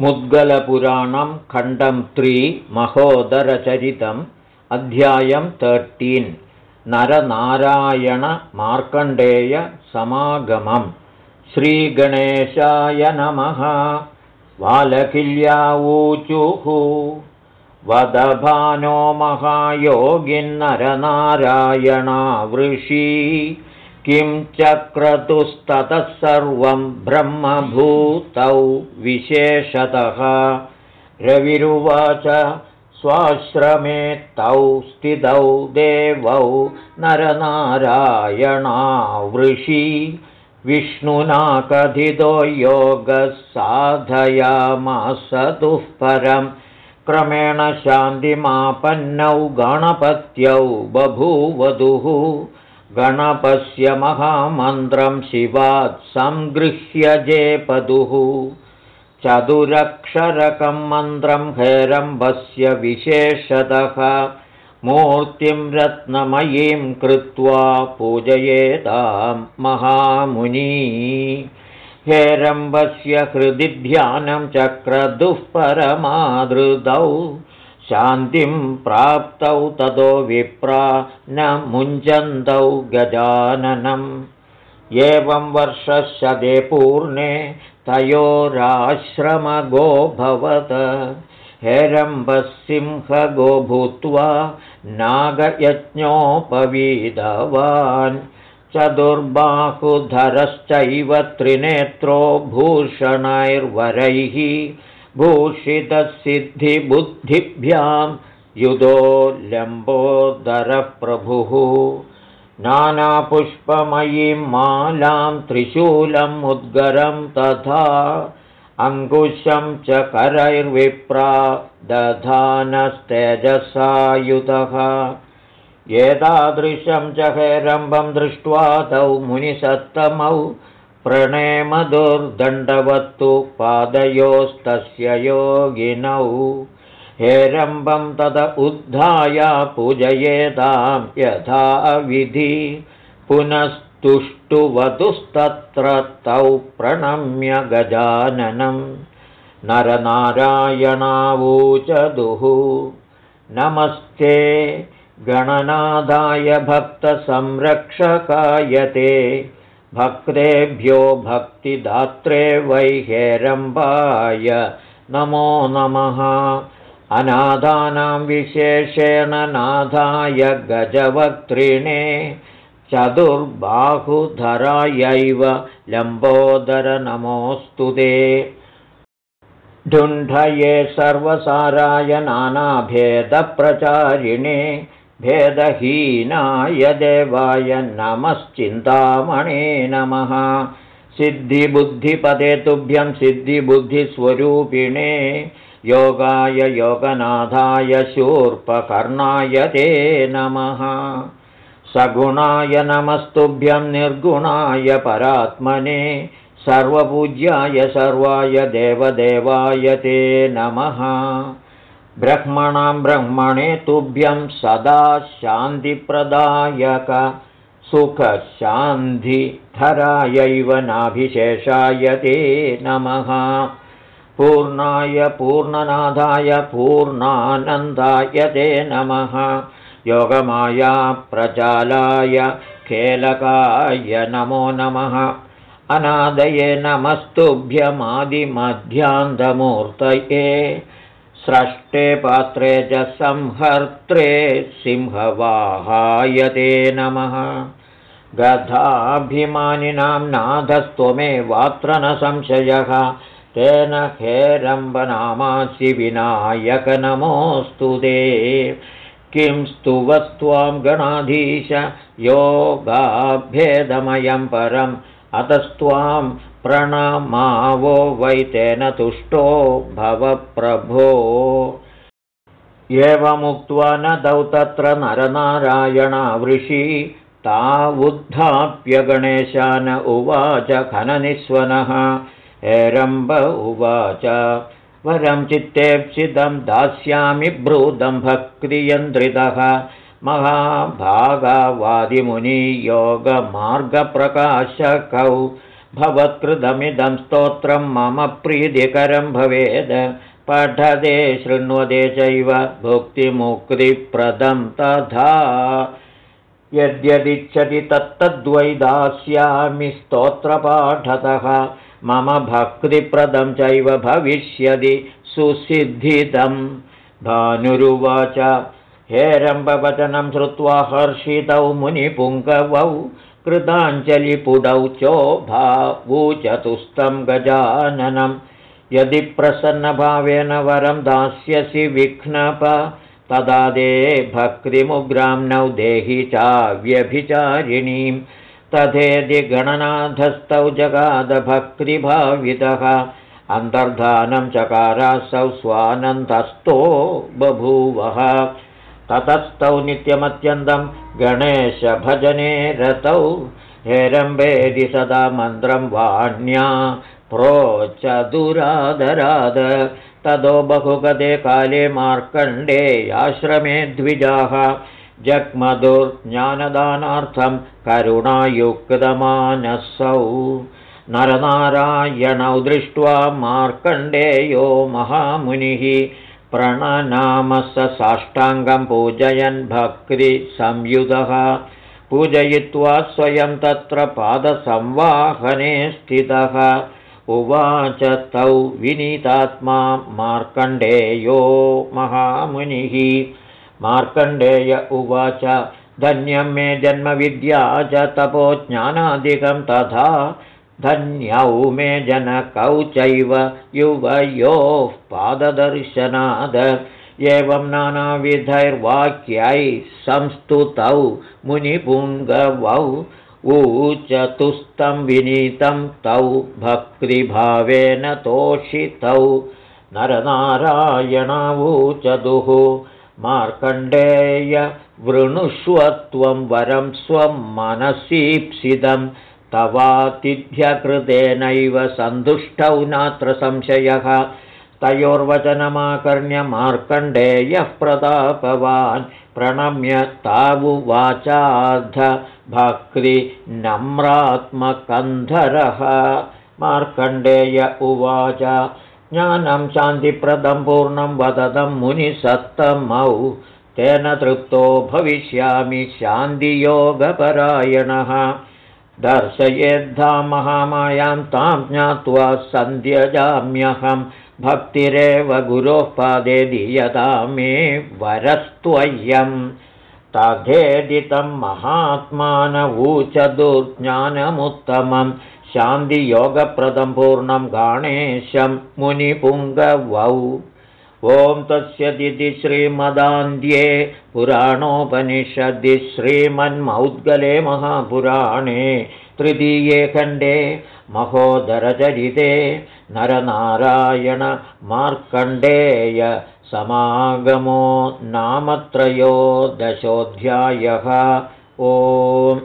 मुद्गलपुराणं खण्डं त्रि महोदरचरितम् अध्यायं तर्टीन् नरनारायणमार्कण्डेयसमागमम् श्रीगणेशाय नमः। वालकिल्यावूचुः वदभानो महायोगिन्नरनारायणावृषी किं चक्रतुस्ततः सर्वं ब्रह्मभूतौ विशेषतः? रविरुवाच स्वाश्रमे तौ स्थितौ देवौ नरनारायणावृषि। विष्णुना कथितो योगः साधयामासतुः परं क्रमेण शान्तिमापन्नौ गणपत्यौ बभूवधुः गणपस्य महामन्त्रं शिवात् सङ्गृह्य जेपदुः। चतुरक्षरकं मन्त्रं हेरम्बस्य विशेषतः। मूर्तिं रत्नमयीं कृत्वा पूजयेतां महामुनी। हेरम्बस्य हृदि ध्यानं चक्रदुःपरमादृतौ शान्तिं प्राप्तौ ततो विप्रा न मुञ्चन्तौ गजाननम्। एवं वर्षशदे पूर्णे तयोराश्रमगोऽभवत् हेरम्बसिंहगो भूत्वा नागयज्ञोपवीदवान्। चतुर्बाहुधरश्चैव त्रिनेत्रो भूषणैर्वरैः भूषितसिद्धिबुद्धिभ्यां युधो लम्बोदरप्रभुः नानापुष्पमयीं मालां त्रिशूलम् उद्गरं तथा अङ्कुशं च करैर्विप्रा दधानस्तेजसायुतः एतादृशं च हेरम्बं दृष्ट्वा तौ मुनिसत्तमौ प्रणेमदुर्दण्डवत्तु पादयोस्तस्य योगिनौ। हेरम्बं तद उद्धाय पूजयेतां यथा विधि पुनस्तुष्टुवतुस्तत्र तौ प्रणम्य गजाननं। नरनारायणावूचदुः। नमस्ते। गणनादाय भक्तसंरक्षकायते भक्तेभ्यो भक्तिदात्रे वैहेरम्बाय नमो नमः। अनाथानां विशेषेण नाथाय गजवक्त्रिणे चतुर्बाहुधरायैव लम्बोदरनमोऽस्तु ते। ढुण्ढये सर्वसाराय नानाभेदप्रचारिणे भेदहीनाय देवाय नमश्चिन्तामणे नमः। सिद्धिबुद्धिपदे तुभ्यं सिद्धिबुद्धिस्वरूपिणे योगाय योगनाथाय शूर्पकर्णाय ते नमः। सगुणाय नमस्तुभ्यं निर्गुणाय परात्मने सर्वपूज्याय सर्वाय देवदेवाय ते नमः ब्रह्मणां ब्रह्मणे तुभ्यं सदा शान्तिप्रदायक। सुखशान्तिधरायैव नाभिशेषाय ते नमः। पूर्णाय पूर्णनाथाय पूर्णानन्दाय ते नमः। योगमाया प्रचालाय खेलकाय नमो नमः। अनादये नमस्तुभ्यमादिमध्यान्तमूर्तये स्रष्टे पात्रे च संहर्त्रे सिंहवाहायते नमः। गधाभिमानिनां नाथस्त्वमेवात्र न संशयः। तेन हेरम्बनामासि विनायकनमोऽस्तु ते। किं स्तुवस्त्वां गणाधीश योगाभेदमयं परम्। अतस्त्वां प्रणमावो वै तेन तुष्टो भवप्रभो। एवमुक्त्वा न दौ तत्र नरनारायणावृषि तावुद्धाप्य गणेशान उवाच खननिस्वनः। हेरम्ब उवाच वरं चित्तेप्सितं दास्यामि ब्रूदं भक्तियन्त्रितः महाभागावादिमुनियोगमार्गप्रकाशकौ भवत्कृतमिदं स्तोत्रं मम प्रीतिकरं भवेद्। पठदे शृण्वते चैव भुक्तिमुक्तिप्रदं तथा। यद्यदिच्छति तत्तद्वै दास्यामि स्तोत्रपाठतः। मम भक्तिप्रदं चैव भविष्यति सुसिद्धितं। भानुरुवाच हेरम्बवचनं श्रुत्वा हर्षितौ मुनिपुङ्गवौ कृताञ्जलिपुडौ चोभावू चतुस्तं गजाननं। यदि प्रसन्नभावेन वरं दास्यसि विघ्नप तदा दे भक्तिमुग्राम्नौ देहि चाव्यभिचारिणीं। तथेदि गणनाथस्थौ जगादभक्तिभावितः अन्तर्धानं चकारासौ स्वानन्दस्थो बभूवः ततस्तौ नित्यमत्यन्तं गणेशभजने रतौ। हेरम्बेदि सदा मन्त्रं वाण्या प्रोचदुरादराद ततो बहुगते काले मार्कण्डे आश्रमे द्विजाः। जग्मधुर्ज्ञानदानार्थं करुणायुक्तमानसौ। नरनारायणौ दृष्ट्वा मार्कण्डेयो महामुनिः प्रणनामस साष्टाङ्गं पूजयन् भक्तिसंयुधः। पूजयित्वा स्वयं तत्र पादसंवाहने स्थितः। उवाच तौ विनीतात्मा मार्कण्डेयो महामुनिः। मार्कण्डेय उवाच धन्यं मे जन्मविद्या च तपोज्ञानादिकं तथा धन्यौ मे जनकौ चैव युवयोः पाददर्शनाद। एवं नानाविधैर्वाक्यैः संस्तुतौ मुनिपुङ्गवौ ऊचतुस्तं विनीतं तौ भक्तिभावेन तोषितौ। नरनारायणावूचतुः मार्कण्डेय वृणुष्वत्वं वरं स्वं मनसीप्सितम् तवातिथ्यकृतेनैव सन्तुष्टौ नात्र संशयः। तयोर्वचनमाकर्ण्य मार्कण्डेयः प्रतापवान् प्रणम्य तावुवाचाध भक्तिनम्रात्मकन्धरः मार्कण्डेय उवाच ज्ञानं शान्तिप्रदं पूर्णं वदतं मुनिसत्तमौ। तेन तृप्तो भविष्यामि शान्तियोगपरायणः दर्शयेद्धा महामायां तां ज्ञात्वा सन्ध्यजाम्यहं भक्तिरेव गुरोः पादे दीयता मे वरस्त्वय्यं। तथेदितं महात्मानवूच दुर्ज्ञानमुत्तमं शान्तियोगप्रदं पूर्णं गणेशं मुनिपुङ्गवौ ॐ तस्यदिति श्रीमदान्ध्ये पुराणोपनिषदि श्रीमन्मौद्गले महापुराणे तृतीये खण्डे महोदरचरिते नरनारायणमार्कण्डेय समागमो नामत्रयो दशोऽध्यायः ओम्